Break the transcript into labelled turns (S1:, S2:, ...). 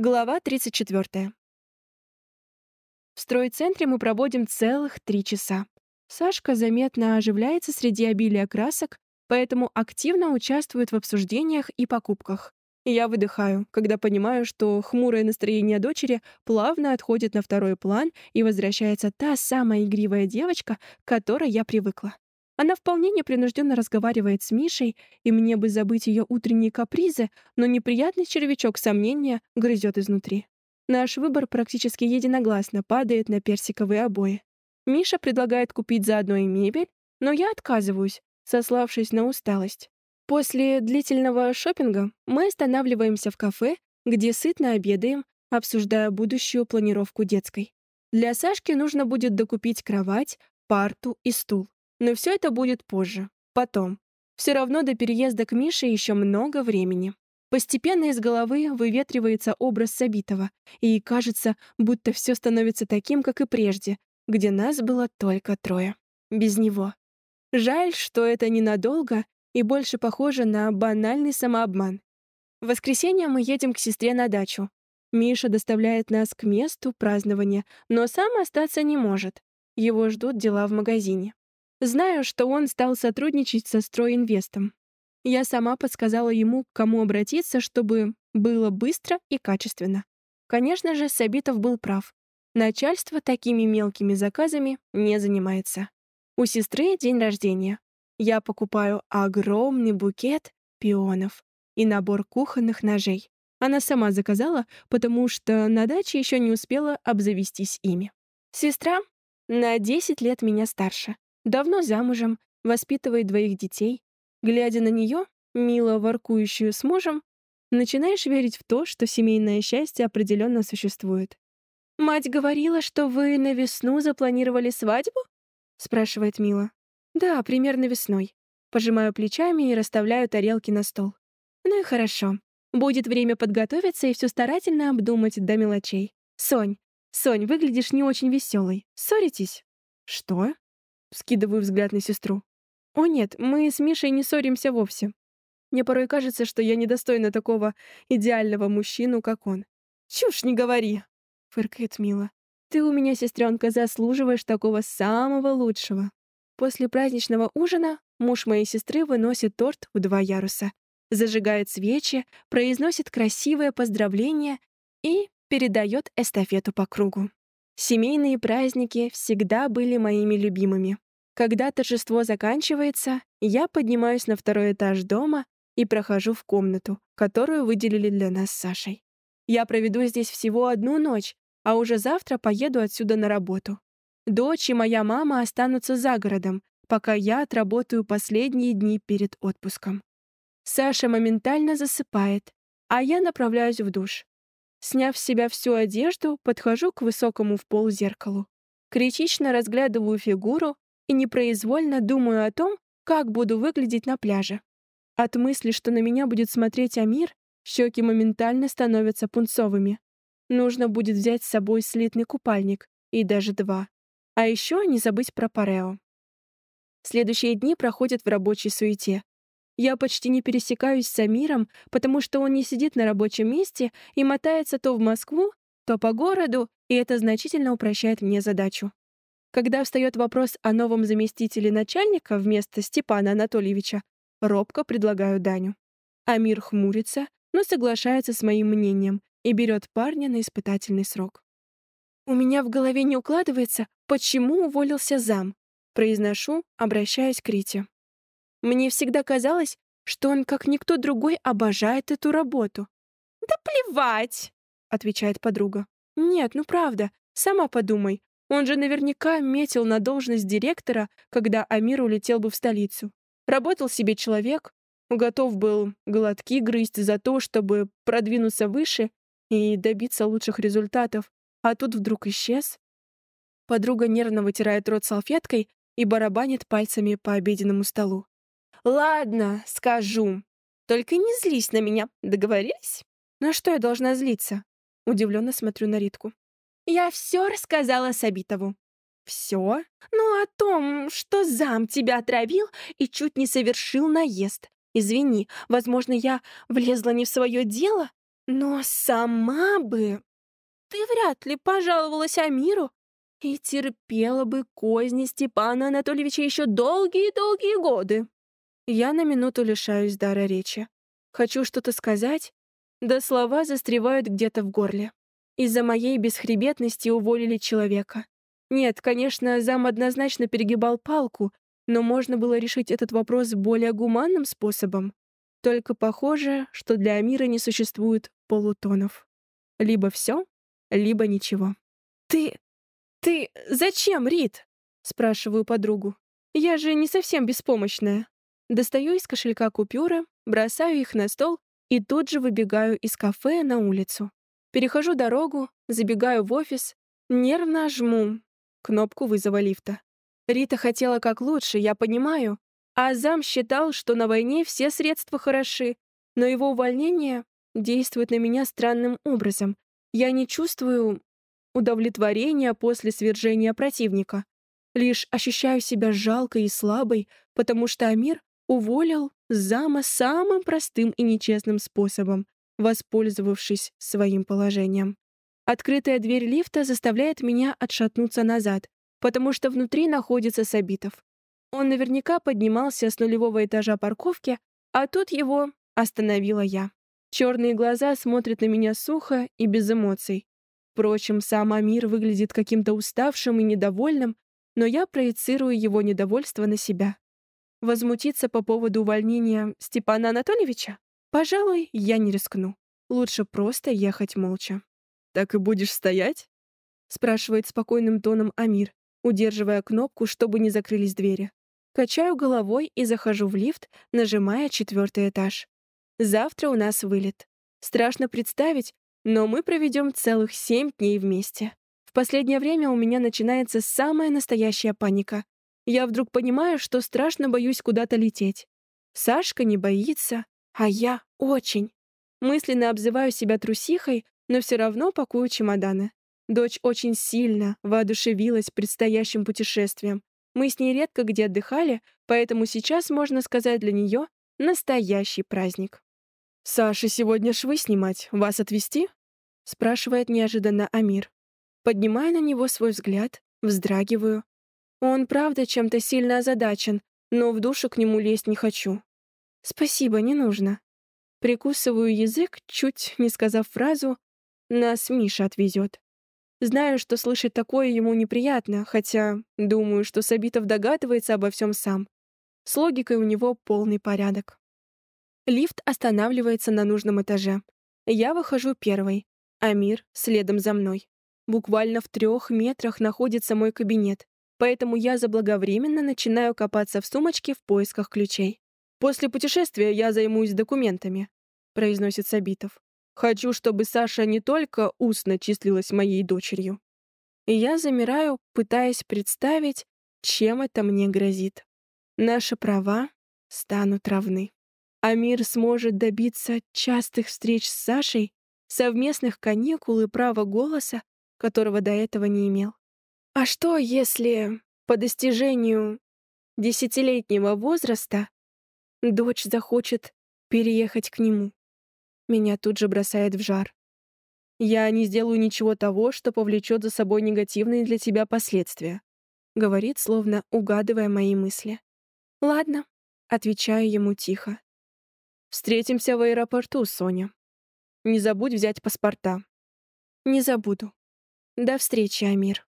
S1: Глава 34. В стройцентре мы проводим целых три часа. Сашка заметно оживляется среди обилия красок, поэтому активно участвует в обсуждениях и покупках. я выдыхаю, когда понимаю, что хмурое настроение дочери плавно отходит на второй план и возвращается та самая игривая девочка, к которой я привыкла. Она вполне непринужденно разговаривает с Мишей, и мне бы забыть ее утренние капризы, но неприятный червячок сомнения грызет изнутри. Наш выбор практически единогласно падает на персиковые обои. Миша предлагает купить заодно и мебель, но я отказываюсь, сославшись на усталость. После длительного шопинга мы останавливаемся в кафе, где сытно обедаем, обсуждая будущую планировку детской. Для Сашки нужно будет докупить кровать, парту и стул. Но все это будет позже, потом. Все равно до переезда к Мише еще много времени. Постепенно из головы выветривается образ Сабитова, и кажется, будто все становится таким, как и прежде, где нас было только трое. Без него. Жаль, что это ненадолго и больше похоже на банальный самообман. В воскресенье мы едем к сестре на дачу. Миша доставляет нас к месту празднования, но сам остаться не может. Его ждут дела в магазине. Знаю, что он стал сотрудничать со стройинвестом. Я сама подсказала ему, к кому обратиться, чтобы было быстро и качественно. Конечно же, Сабитов был прав. Начальство такими мелкими заказами не занимается. У сестры день рождения. Я покупаю огромный букет пионов и набор кухонных ножей. Она сама заказала, потому что на даче еще не успела обзавестись ими. Сестра на 10 лет меня старше. Давно замужем, воспитывает двоих детей. Глядя на нее, мило воркующую с мужем, начинаешь верить в то, что семейное счастье определенно существует. «Мать говорила, что вы на весну запланировали свадьбу?» — спрашивает Мила. «Да, примерно весной». Пожимаю плечами и расставляю тарелки на стол. «Ну и хорошо. Будет время подготовиться и все старательно обдумать до мелочей. Сонь, Сонь, выглядишь не очень веселой. Ссоритесь?» «Что?» Скидываю взгляд на сестру. «О нет, мы с Мишей не ссоримся вовсе. Мне порой кажется, что я недостойна такого идеального мужчину, как он». «Чушь не говори!» — фыркает Мила. «Ты у меня, сестренка, заслуживаешь такого самого лучшего». После праздничного ужина муж моей сестры выносит торт в два яруса, зажигает свечи, произносит красивое поздравление и передает эстафету по кругу. Семейные праздники всегда были моими любимыми. Когда торжество заканчивается, я поднимаюсь на второй этаж дома и прохожу в комнату, которую выделили для нас с Сашей. Я проведу здесь всего одну ночь, а уже завтра поеду отсюда на работу. Дочь и моя мама останутся за городом, пока я отработаю последние дни перед отпуском. Саша моментально засыпает, а я направляюсь в душ. Сняв с себя всю одежду, подхожу к высокому в пол зеркалу. Критично разглядываю фигуру и непроизвольно думаю о том, как буду выглядеть на пляже. От мысли, что на меня будет смотреть Амир, щеки моментально становятся пунцовыми. Нужно будет взять с собой слитный купальник, и даже два. А еще не забыть про парео. Следующие дни проходят в рабочей суете. Я почти не пересекаюсь с Амиром, потому что он не сидит на рабочем месте и мотается то в Москву, то по городу, и это значительно упрощает мне задачу. Когда встает вопрос о новом заместителе начальника вместо Степана Анатольевича, робко предлагаю Даню. Амир хмурится, но соглашается с моим мнением и берет парня на испытательный срок. «У меня в голове не укладывается, почему уволился зам», произношу, обращаясь к Рите. Мне всегда казалось, что он, как никто другой, обожает эту работу. «Да плевать!» — отвечает подруга. «Нет, ну правда, сама подумай. Он же наверняка метил на должность директора, когда Амир улетел бы в столицу. Работал себе человек, готов был глотки грызть за то, чтобы продвинуться выше и добиться лучших результатов, а тут вдруг исчез. Подруга нервно вытирает рот салфеткой и барабанит пальцами по обеденному столу. «Ладно, скажу. Только не злись на меня. Договорились?» «На что я должна злиться?» Удивленно смотрю на Ритку. «Я все рассказала Сабитову». «Все? Ну, о том, что зам тебя отравил и чуть не совершил наезд. Извини, возможно, я влезла не в свое дело, Но сама бы ты вряд ли пожаловалась Амиру и терпела бы козни Степана Анатольевича еще долгие-долгие годы. Я на минуту лишаюсь дара речи. Хочу что-то сказать, да слова застревают где-то в горле. Из-за моей бесхребетности уволили человека. Нет, конечно, зам однозначно перегибал палку, но можно было решить этот вопрос более гуманным способом. Только похоже, что для Амира не существует полутонов. Либо все, либо ничего. «Ты... ты... зачем, Рит?» — спрашиваю подругу. «Я же не совсем беспомощная». Достаю из кошелька купюры, бросаю их на стол и тут же выбегаю из кафе на улицу. Перехожу дорогу, забегаю в офис, нервно жму кнопку вызова лифта. Рита хотела как лучше, я понимаю, а зам считал, что на войне все средства хороши, но его увольнение действует на меня странным образом. Я не чувствую удовлетворения после свержения противника. Лишь ощущаю себя жалкой и слабой, потому что Амир уволил зама самым простым и нечестным способом, воспользовавшись своим положением. Открытая дверь лифта заставляет меня отшатнуться назад, потому что внутри находится Сабитов. Он наверняка поднимался с нулевого этажа парковки, а тут его остановила я. Черные глаза смотрят на меня сухо и без эмоций. Впрочем, сам Амир выглядит каким-то уставшим и недовольным, но я проецирую его недовольство на себя. Возмутиться по поводу увольнения Степана Анатольевича? Пожалуй, я не рискну. Лучше просто ехать молча. «Так и будешь стоять?» — спрашивает спокойным тоном Амир, удерживая кнопку, чтобы не закрылись двери. Качаю головой и захожу в лифт, нажимая четвертый этаж. Завтра у нас вылет. Страшно представить, но мы проведем целых семь дней вместе. В последнее время у меня начинается самая настоящая паника. Я вдруг понимаю, что страшно боюсь куда-то лететь. Сашка не боится, а я очень. Мысленно обзываю себя трусихой, но все равно пакую чемоданы. Дочь очень сильно воодушевилась предстоящим путешествием. Мы с ней редко где отдыхали, поэтому сейчас, можно сказать, для нее настоящий праздник. «Саше сегодня швы снимать, вас отвезти?» — спрашивает неожиданно Амир. Поднимаю на него свой взгляд, вздрагиваю. Он, правда, чем-то сильно озадачен, но в душу к нему лезть не хочу. «Спасибо, не нужно». Прикусываю язык, чуть не сказав фразу, нас Миша отвезет. Знаю, что слышать такое ему неприятно, хотя думаю, что Сабитов догадывается обо всем сам. С логикой у него полный порядок. Лифт останавливается на нужном этаже. Я выхожу первой, а Мир следом за мной. Буквально в трех метрах находится мой кабинет, поэтому я заблаговременно начинаю копаться в сумочке в поисках ключей. «После путешествия я займусь документами», — произносит Сабитов. Хочу, чтобы Саша не только устно числилась моей дочерью. И я замираю, пытаясь представить, чем это мне грозит. Наши права станут равны. А мир сможет добиться частых встреч с Сашей, совместных каникул и права голоса, которого до этого не имел. А что, если по достижению десятилетнего возраста дочь захочет переехать к нему? Меня тут же бросает в жар. «Я не сделаю ничего того, что повлечет за собой негативные для тебя последствия», говорит, словно угадывая мои мысли. «Ладно», — отвечаю ему тихо. «Встретимся в аэропорту, Соня. Не забудь взять паспорта». «Не забуду. До встречи, Амир».